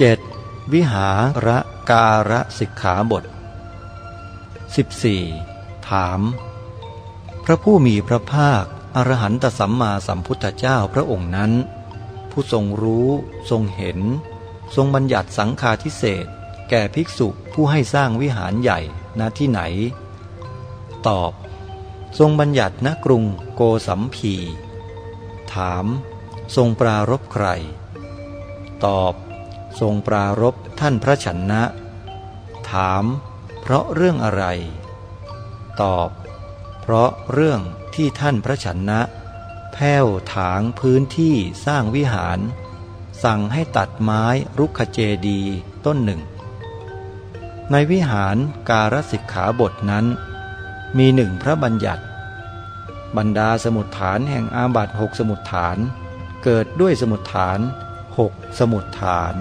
7. วิหาระการะสิกขาบท 14. ถาม พระผู้มีพระภาค อรหันตสัมมาสัมพุทธเจ้าพระองค์นั้น ผู้ทรงรู้ ทรงเห็น ทรงบัญญัติสังฆาทิเศษแก่ภิกษุผู้ให้สร้างวิหารใหญ่ณที่ไหน ตอบ ทรงบัญญัติณกรุงโกสัมพี ถาม ทรงปรารบใคร ตอบ ทรงปรารบท่านพระฉันนะ ถาม เพราะเรื่องอะไร ตอบ เพราะเรื่องที่ท่านพระฉันนะ แผ้วถางพื้นที่สร้างวิหาร สั่งให้ตัดไม้รุกขเจดีต้นหนึ่ง ในวิหารการสิกขาบทนั้น มีหนึ่งพระบัญญัติ บรรดาสมุดฐานแห่งอาบัตหกสมุดฐาน เกิดด้วยสมุดฐาน หกสมุดฐาน